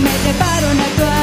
me preparo a